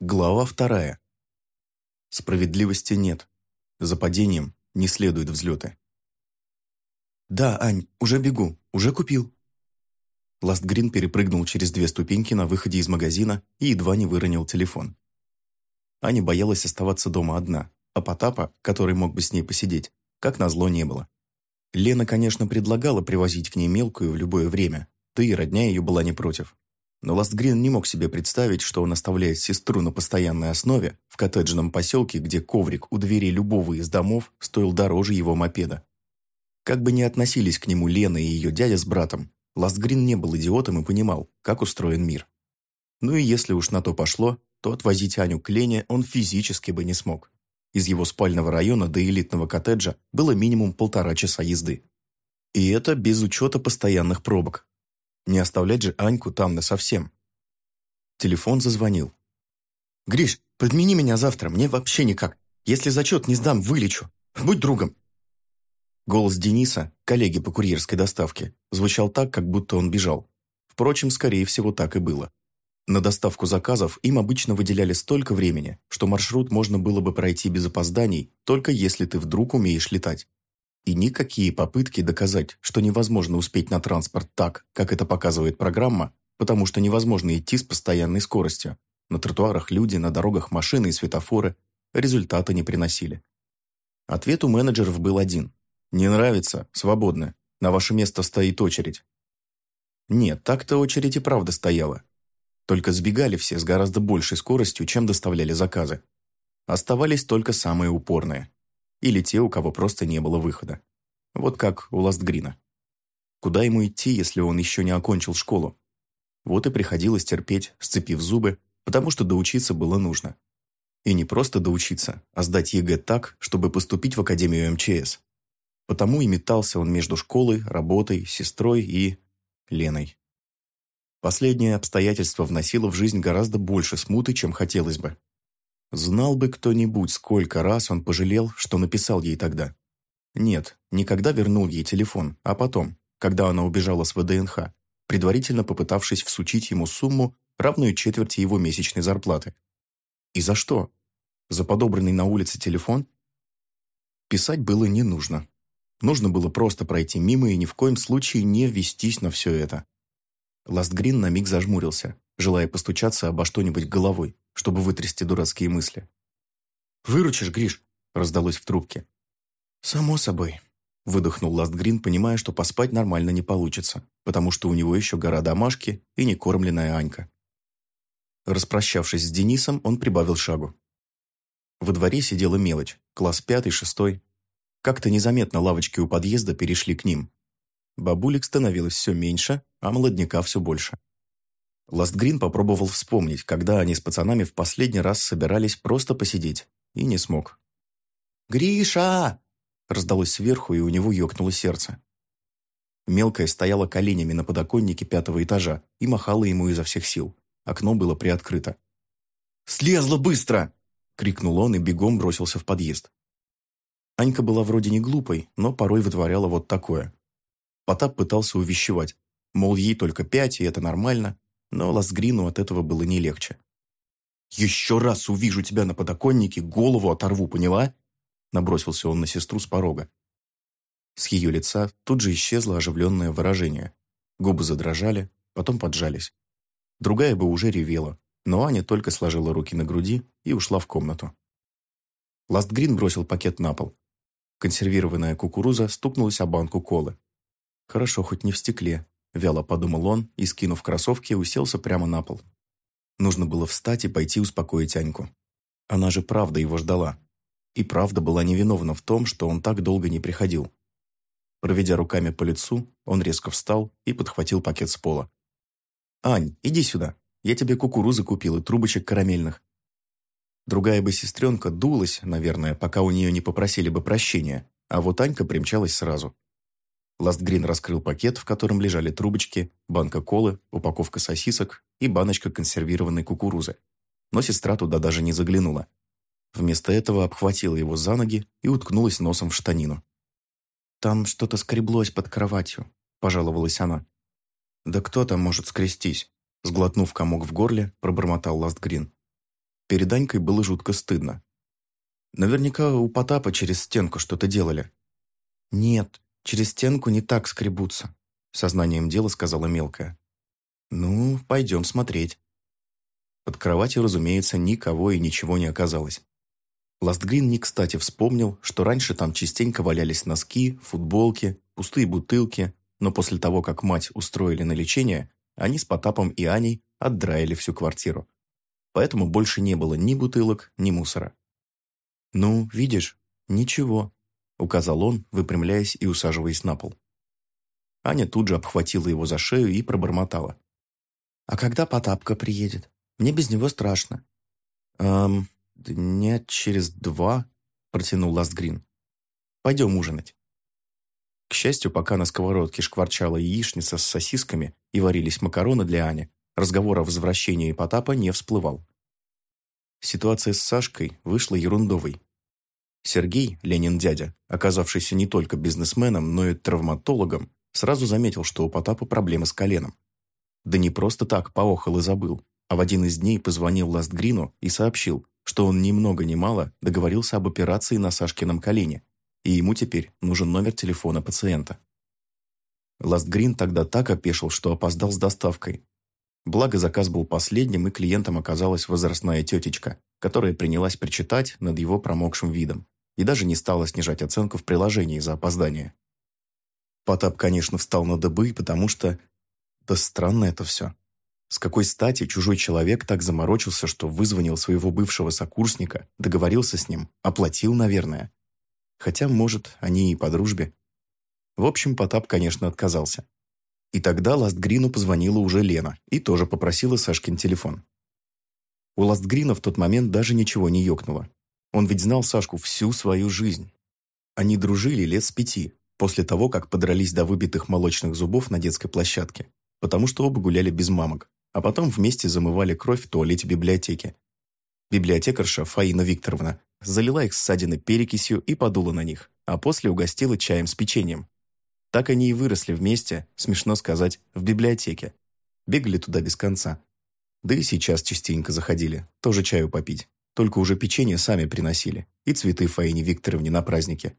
Глава вторая. Справедливости нет. За падением не следует взлеты. «Да, Ань, уже бегу, уже купил». Ластгрин перепрыгнул через две ступеньки на выходе из магазина и едва не выронил телефон. Аня боялась оставаться дома одна, а Потапа, который мог бы с ней посидеть, как назло не было. Лена, конечно, предлагала привозить к ней мелкую в любое время, да и родня ее была не против. Но Ластгрин не мог себе представить, что он оставляет сестру на постоянной основе в коттеджном поселке, где коврик у двери любого из домов стоил дороже его мопеда. Как бы ни относились к нему Лена и ее дядя с братом, Ластгрин не был идиотом и понимал, как устроен мир. Ну и если уж на то пошло, то отвозить Аню к Лене он физически бы не смог. Из его спального района до элитного коттеджа было минимум полтора часа езды. И это без учета постоянных пробок. Не оставлять же Аньку там насовсем. Телефон зазвонил. «Гриш, подмени меня завтра, мне вообще никак. Если зачет не сдам, вылечу. Будь другом». Голос Дениса, коллеги по курьерской доставке, звучал так, как будто он бежал. Впрочем, скорее всего, так и было. На доставку заказов им обычно выделяли столько времени, что маршрут можно было бы пройти без опозданий, только если ты вдруг умеешь летать. И никакие попытки доказать, что невозможно успеть на транспорт так, как это показывает программа, потому что невозможно идти с постоянной скоростью. На тротуарах люди, на дорогах машины и светофоры результата не приносили. Ответ у менеджеров был один. «Не нравится? Свободно. На ваше место стоит очередь». Нет, так-то очередь и правда стояла. Только сбегали все с гораздо большей скоростью, чем доставляли заказы. Оставались только самые упорные или те, у кого просто не было выхода. Вот как у Ластгрина. Куда ему идти, если он еще не окончил школу? Вот и приходилось терпеть, сцепив зубы, потому что доучиться было нужно. И не просто доучиться, а сдать ЕГЭ так, чтобы поступить в Академию МЧС. Потому и метался он между школой, работой, сестрой и... Леной. Последнее обстоятельство вносило в жизнь гораздо больше смуты, чем хотелось бы. Знал бы кто-нибудь, сколько раз он пожалел, что написал ей тогда. Нет, никогда вернул ей телефон, а потом, когда она убежала с ВДНХ, предварительно попытавшись всучить ему сумму, равную четверти его месячной зарплаты. И за что? За подобранный на улице телефон? Писать было не нужно. Нужно было просто пройти мимо и ни в коем случае не ввестись на все это. Ластгрин на миг зажмурился, желая постучаться обо что-нибудь головой чтобы вытрясти дурацкие мысли. «Выручишь, Гриш?» – раздалось в трубке. «Само собой», – выдохнул Ластгрин, понимая, что поспать нормально не получится, потому что у него еще гора домашки и некормленная Анька. Распрощавшись с Денисом, он прибавил шагу. Во дворе сидела мелочь, класс пятый, шестой. Как-то незаметно лавочки у подъезда перешли к ним. Бабулек становилось все меньше, а молодняка все больше. Ластгрин попробовал вспомнить, когда они с пацанами в последний раз собирались просто посидеть, и не смог. «Гриша!» раздалось сверху, и у него ёкнуло сердце. Мелкая стояла коленями на подоконнике пятого этажа и махала ему изо всех сил. Окно было приоткрыто. «Слезла быстро!» — крикнул он и бегом бросился в подъезд. Анька была вроде не глупой, но порой вытворяла вот такое. Потап пытался увещевать, мол, ей только пять, и это нормально, но Ласгрину от этого было не легче. «Еще раз увижу тебя на подоконнике, голову оторву, поняла?» Набросился он на сестру с порога. С ее лица тут же исчезло оживленное выражение. Губы задрожали, потом поджались. Другая бы уже ревела, но Аня только сложила руки на груди и ушла в комнату. Ластгрин бросил пакет на пол. Консервированная кукуруза стукнулась о банку колы. Хорошо, хоть не в стекле, Вяло подумал он и, скинув кроссовки, уселся прямо на пол. Нужно было встать и пойти успокоить Аньку. Она же правда его ждала. И правда была невиновна в том, что он так долго не приходил. Проведя руками по лицу, он резко встал и подхватил пакет с пола. «Ань, иди сюда. Я тебе кукурузы купил и трубочек карамельных». Другая бы сестренка дулась, наверное, пока у нее не попросили бы прощения, а вот Анька примчалась сразу. Ластгрин раскрыл пакет, в котором лежали трубочки, банка колы, упаковка сосисок и баночка консервированной кукурузы. Но сестра туда даже не заглянула. Вместо этого обхватила его за ноги и уткнулась носом в штанину. «Там что-то скреблось под кроватью», – пожаловалась она. «Да кто там может скрестись?» Сглотнув комок в горле, пробормотал Ластгрин. Перед Анькой было жутко стыдно. Наверняка у Потапа через стенку что-то делали. «Нет, через стенку не так скребутся», — сознанием дела сказала мелкая. «Ну, пойдем смотреть». Под кроватью, разумеется, никого и ничего не оказалось. Ластгрин не кстати вспомнил, что раньше там частенько валялись носки, футболки, пустые бутылки, но после того, как мать устроили на лечение, они с Потапом и Аней отдраили всю квартиру. Поэтому больше не было ни бутылок, ни мусора. «Ну, видишь, ничего», — указал он, выпрямляясь и усаживаясь на пол. Аня тут же обхватила его за шею и пробормотала. «А когда Потапка приедет? Мне без него страшно». «Эм, дня через два», — протянул Ластгрин. «Пойдем ужинать». К счастью, пока на сковородке шкварчала яичница с сосисками и варились макароны для Ани, разговор о возвращении Потапа не всплывал. Ситуация с Сашкой вышла ерундовой. Сергей, Ленин дядя, оказавшийся не только бизнесменом, но и травматологом, сразу заметил, что у Потапа проблемы с коленом. Да не просто так поохал и забыл, а в один из дней позвонил Ластгрину и сообщил, что он ни много ни мало договорился об операции на Сашкином колене, и ему теперь нужен номер телефона пациента. Ластгрин тогда так опешил, что опоздал с доставкой. Благо заказ был последним, и клиентом оказалась возрастная тетечка, которая принялась причитать над его промокшим видом и даже не стала снижать оценку в приложении за опоздание. Потап, конечно, встал на дыбы, потому что... Да странно это все. С какой стати чужой человек так заморочился, что вызвонил своего бывшего сокурсника, договорился с ним, оплатил, наверное, Хотя, может, они и по дружбе. В общем, Потап, конечно, отказался. И тогда Ластгрину позвонила уже Лена и тоже попросила Сашкин телефон. У Ластгрина в тот момент даже ничего не ёкнуло. Он ведь знал Сашку всю свою жизнь. Они дружили лет с пяти, после того, как подрались до выбитых молочных зубов на детской площадке, потому что оба гуляли без мамок, а потом вместе замывали кровь в туалете библиотеки. Библиотекарша Фаина Викторовна залила их ссадины перекисью и подула на них, а после угостила чаем с печеньем. Так они и выросли вместе, смешно сказать, в библиотеке. Бегали туда без конца. Да и сейчас частенько заходили, тоже чаю попить. Только уже печенье сами приносили, и цветы Фаине Викторовне на празднике.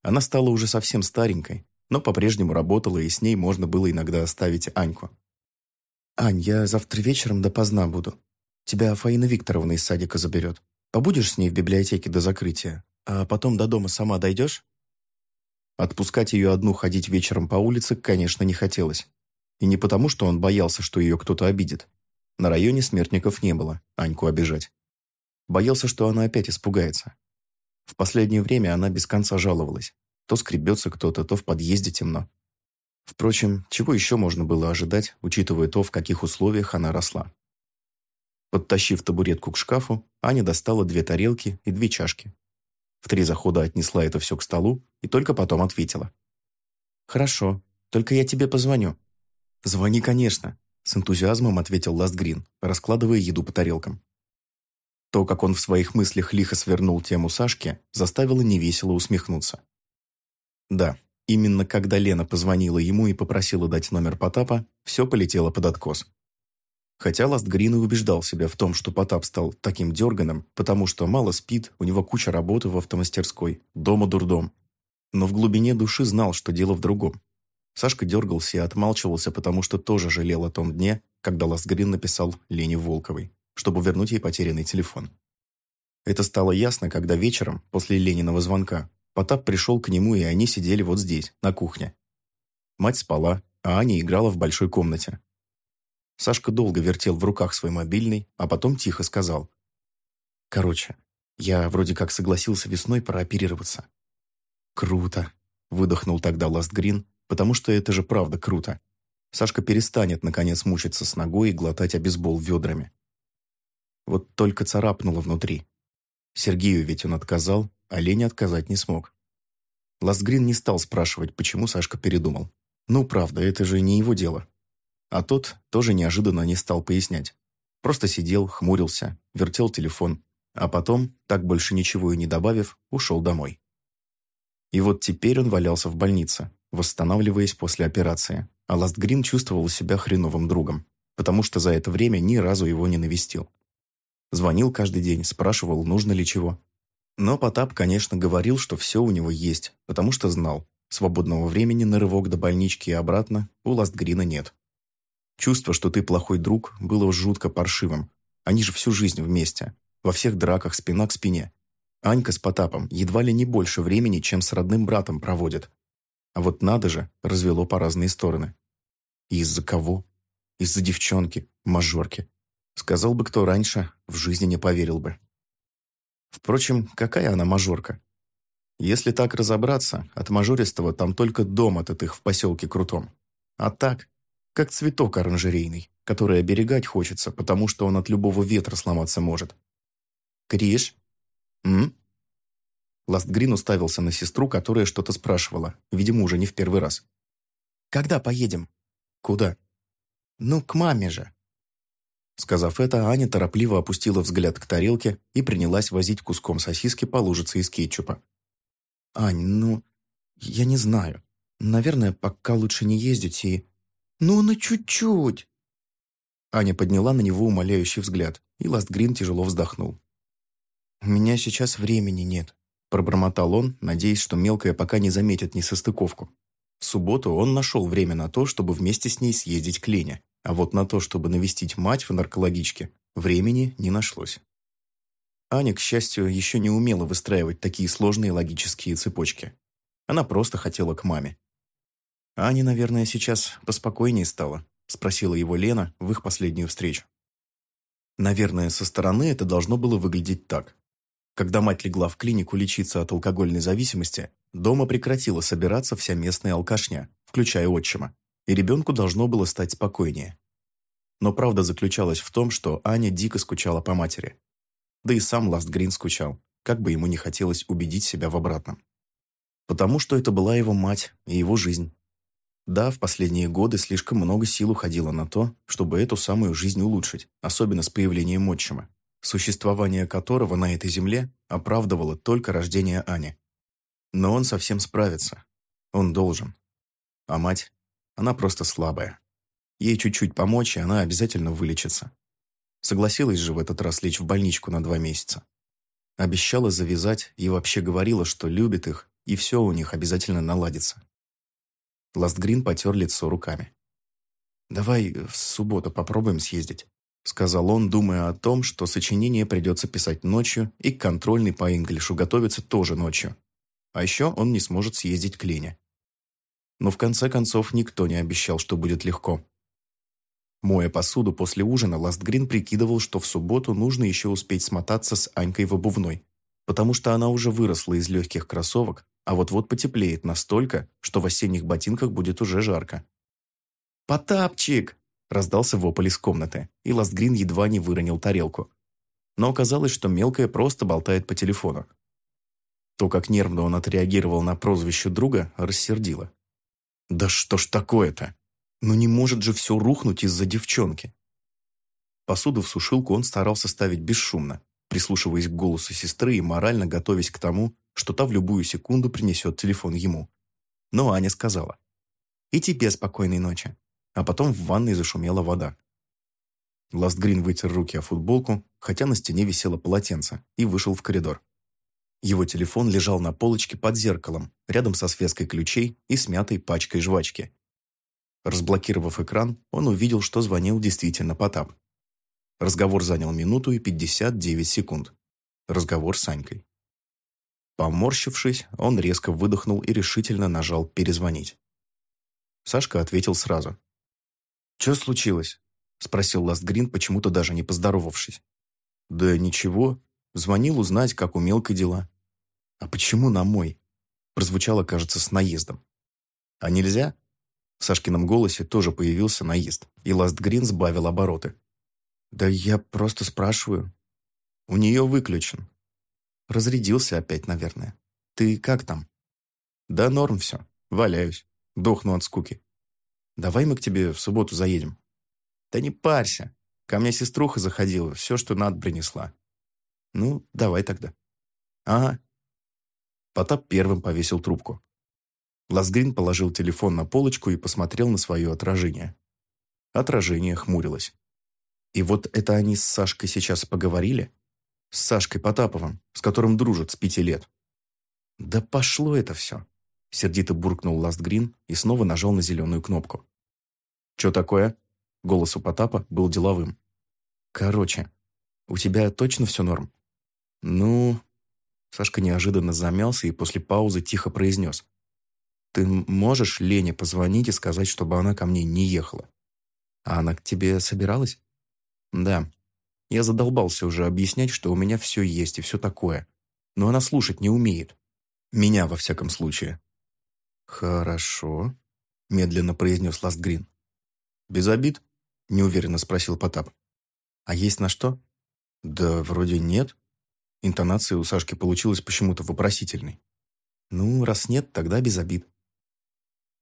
Она стала уже совсем старенькой, но по-прежнему работала, и с ней можно было иногда оставить Аньку. «Ань, я завтра вечером допоздна буду. Тебя Фаина Викторовна из садика заберет. Побудешь с ней в библиотеке до закрытия, а потом до дома сама дойдешь?» Отпускать ее одну ходить вечером по улице, конечно, не хотелось. И не потому, что он боялся, что ее кто-то обидит. На районе смертников не было, Аньку обижать. Боялся, что она опять испугается. В последнее время она без конца жаловалась. То скребется кто-то, то в подъезде темно. Впрочем, чего еще можно было ожидать, учитывая то, в каких условиях она росла. Подтащив табуретку к шкафу, Аня достала две тарелки и две чашки. В три захода отнесла это все к столу и только потом ответила. «Хорошо, только я тебе позвоню». «Звони, конечно», — с энтузиазмом ответил Ластгрин, раскладывая еду по тарелкам. То, как он в своих мыслях лихо свернул тему Сашки, заставило невесело усмехнуться. Да, именно когда Лена позвонила ему и попросила дать номер Потапа, все полетело под откос. Хотя Ластгрин и убеждал себя в том, что Потап стал таким дерганым, потому что мало спит, у него куча работы в автомастерской, дома дурдом. Но в глубине души знал, что дело в другом. Сашка дергался и отмалчивался, потому что тоже жалел о том дне, когда Ластгрин написал Лене Волковой, чтобы вернуть ей потерянный телефон. Это стало ясно, когда вечером, после Лениного звонка, Потап пришел к нему, и они сидели вот здесь, на кухне. Мать спала, а Аня играла в большой комнате, Сашка долго вертел в руках свой мобильный, а потом тихо сказал. «Короче, я вроде как согласился весной прооперироваться». «Круто», — выдохнул тогда Ласт Грин, потому что это же правда круто. Сашка перестанет, наконец, мучиться с ногой и глотать обезбол ведрами. Вот только царапнуло внутри. Сергею ведь он отказал, а Лене отказать не смог. Ластгрин не стал спрашивать, почему Сашка передумал. Ну, правда, это же не его дело. А тот тоже неожиданно не стал пояснять. Просто сидел, хмурился, вертел телефон, а потом, так больше ничего и не добавив, ушел домой. И вот теперь он валялся в больнице, восстанавливаясь после операции, а Ластгрин чувствовал себя хреновым другом, потому что за это время ни разу его не навестил. Звонил каждый день, спрашивал, нужно ли чего. Но Потап, конечно, говорил, что все у него есть, потому что знал, свободного времени на рывок до больнички и обратно у Ластгрина нет. Чувство, что ты плохой друг, было жутко паршивым. Они же всю жизнь вместе, во всех драках спина к спине. Анька с Потапом едва ли не больше времени, чем с родным братом проводит. А вот надо же, развело по разные стороны. Из-за кого? Из-за девчонки, мажорки. Сказал бы кто раньше, в жизни не поверил бы. Впрочем, какая она мажорка? Если так разобраться, от мажористого там только дом от их в поселке Крутом. А так, как цветок оранжерейный, который оберегать хочется, потому что он от любого ветра сломаться может. «Криш?» «М?» Ластгрин уставился на сестру, которая что-то спрашивала, видимо, уже не в первый раз. «Когда поедем?» «Куда?» «Ну, к маме же». Сказав это, Аня торопливо опустила взгляд к тарелке и принялась возить куском сосиски по лужице из кетчупа. «Ань, ну, я не знаю. Наверное, пока лучше не ездить и...» «Ну, на чуть-чуть!» Аня подняла на него умоляющий взгляд, и Ластгрин тяжело вздохнул. «У меня сейчас времени нет», – пробормотал он, надеясь, что мелкая пока не заметит несостыковку. В субботу он нашел время на то, чтобы вместе с ней съездить к Лене, а вот на то, чтобы навестить мать в наркологичке, времени не нашлось. Аня, к счастью, еще не умела выстраивать такие сложные логические цепочки. Она просто хотела к маме. «Аня, наверное, сейчас поспокойнее стала», – спросила его Лена в их последнюю встречу. Наверное, со стороны это должно было выглядеть так. Когда мать легла в клинику лечиться от алкогольной зависимости, дома прекратила собираться вся местная алкашня, включая отчима, и ребенку должно было стать спокойнее. Но правда заключалась в том, что Аня дико скучала по матери. Да и сам Ластгрин скучал, как бы ему не хотелось убедить себя в обратном. Потому что это была его мать и его жизнь. Да, в последние годы слишком много сил уходило на то, чтобы эту самую жизнь улучшить, особенно с появлением отчима существование которого на этой земле оправдывало только рождение Ани. Но он совсем справится. Он должен. А мать? Она просто слабая. Ей чуть-чуть помочь, и она обязательно вылечится. Согласилась же в этот раз лечь в больничку на два месяца. Обещала завязать и вообще говорила, что любит их, и все у них обязательно наладится. Ластгрин потер лицо руками. «Давай в субботу попробуем съездить. — сказал он, думая о том, что сочинение придется писать ночью и контрольный по инглишу готовиться тоже ночью. А еще он не сможет съездить к Лене. Но в конце концов никто не обещал, что будет легко. Моя посуду после ужина, Ластгрин прикидывал, что в субботу нужно еще успеть смотаться с Анькой в обувной, потому что она уже выросла из легких кроссовок, а вот-вот потеплеет настолько, что в осенних ботинках будет уже жарко. «Потапчик!» Раздался вопль из комнаты, и Ластгрин едва не выронил тарелку. Но оказалось, что мелкая просто болтает по телефону. То, как нервно он отреагировал на прозвище друга, рассердило. «Да что ж такое-то? Ну не может же все рухнуть из-за девчонки!» Посуду в сушилку он старался ставить бесшумно, прислушиваясь к голосу сестры и морально готовясь к тому, что та в любую секунду принесет телефон ему. Но Аня сказала. «И тебе спокойной ночи а потом в ванной зашумела вода. Ластгрин вытер руки о футболку, хотя на стене висело полотенце, и вышел в коридор. Его телефон лежал на полочке под зеркалом, рядом со связкой ключей и смятой пачкой жвачки. Разблокировав экран, он увидел, что звонил действительно Потап. Разговор занял минуту и 59 секунд. Разговор с Анькой. Поморщившись, он резко выдохнул и решительно нажал «перезвонить». Сашка ответил сразу. «Что случилось?» – спросил Ластгрин, почему-то даже не поздоровавшись. «Да ничего. Звонил узнать, как у мелкой дела». «А почему на мой?» – прозвучало, кажется, с наездом. «А нельзя?» В Сашкином голосе тоже появился наезд, и Ластгрин сбавил обороты. «Да я просто спрашиваю». «У нее выключен». «Разрядился опять, наверное. Ты как там?» «Да норм все. Валяюсь. Дохну от скуки. Давай мы к тебе в субботу заедем». «Да не парься. Ко мне сеструха заходила, все, что надо, принесла». «Ну, давай тогда». «Ага». Потап первым повесил трубку. Ласгрин положил телефон на полочку и посмотрел на свое отражение. Отражение хмурилось. И вот это они с Сашкой сейчас поговорили? С Сашкой Потаповым, с которым дружат с пяти лет. Да пошло это все. Сердито буркнул Ласт Грин и снова нажал на зеленую кнопку. «Че такое?» Голос у Потапа был деловым. «Короче, у тебя точно все норм?» «Ну...» Сашка неожиданно замялся и после паузы тихо произнес. «Ты можешь Лене позвонить и сказать, чтобы она ко мне не ехала?» «А она к тебе собиралась?» «Да. Я задолбался уже объяснять, что у меня все есть и все такое. Но она слушать не умеет. Меня, во всяком случае». «Хорошо», — медленно произнес Ластгрин. «Без обид?» — неуверенно спросил Потап. «А есть на что?» «Да вроде нет». Интонация у Сашки получилась почему-то вопросительной. «Ну, раз нет, тогда без обид».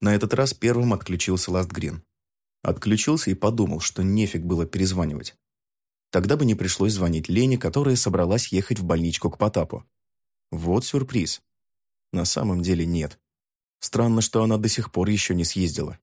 На этот раз первым отключился Ластгрин. Отключился и подумал, что нефиг было перезванивать. Тогда бы не пришлось звонить Лене, которая собралась ехать в больничку к Потапу. Вот сюрприз. На самом деле нет. Странно, что она до сих пор еще не съездила.